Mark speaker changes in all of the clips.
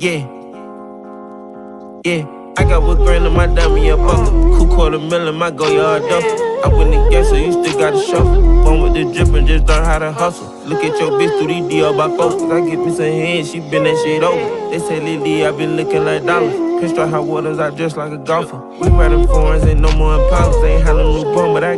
Speaker 1: Yeah. Yeah. I got what grand in my diamond, up buckle. Cool quarter million, my Goyard duffel. I win the game, so you still gotta shuffle. Born with the drip and just learn how to hustle. Look at your bitch through these DR by focus. I get me some hands, she been that shit over. They say Lily, I been looking like dollars. Pinstripe hot waters, I dress like a golfer. We riding foreigns, ain't no more impalas. Ain't had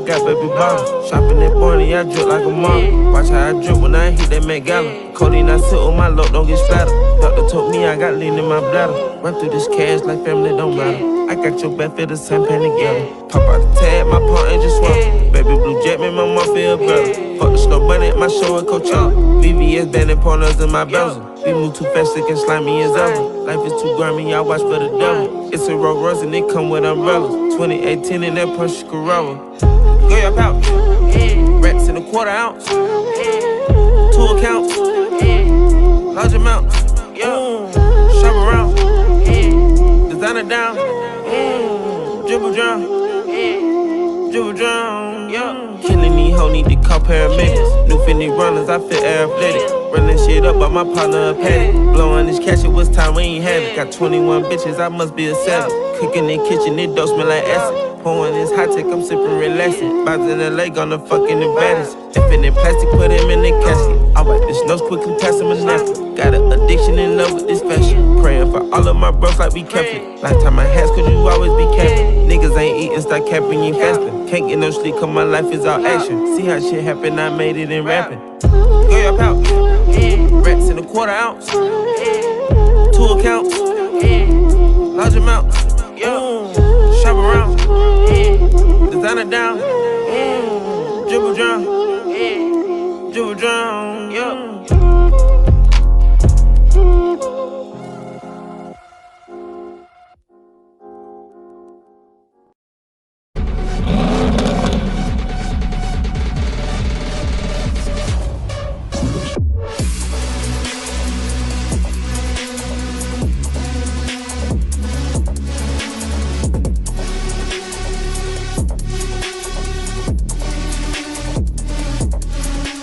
Speaker 1: got baby bottles. Shopping at Barney, I drip like a model. Watch how I drip when I hit that Met Gala. Codeine, I sit on my load, don't get splattered. Doctor told me I got lean in my bladder. Run through this cash like family don't matter. I got your back, feel the same pain together. Pop out the tag, my and just swap. Baby blue jet, my mom feel better. Fuck the snow bunny my show at Coachella. VVS bandit partners in my bezel. We move too fast, it can slime me as ever. Life is too grimy, I watch for the devil. It's a Rolls Royce and it come with umbrellas. 2018 in that Porsche Carrera. Goyard pouch. Rats in a quarter ounce. Two accounts. Large amounts. Yeah. Shop around. Designer down. Mm. Dribble drown. Dribble drown. Yeah. Killing these hoes need to call paramedics. New Fendi runners, I feel athletic. Running shit up by my partner, a paddock. Blowing this cash, it was time we ain't had it. Got 21 bitches, I must be a savage. Cooking in kitchen, it don't smell like acid. Pouring this hot take, I'm sipping relaxing. Bods in the lake on the fucking advantage. Infinite plastic, put him in the casket. I wipe this nose quickly, pass him a napkin. Got an addiction in love with this fashion. Praying for all of my bros like we Catholic. Lifetime my hats, could you always be careful? Niggas ain't eating, start capping, you fasting. Can't get no sleep, cause my life is all action. See how shit happen, I made it in rapping. Goyard pouch. Rats in a quarter ounce. Two accounts. Large amounts. Yeah. Shop around. Designer down. Dribble drown. Dribble drown. Yeah.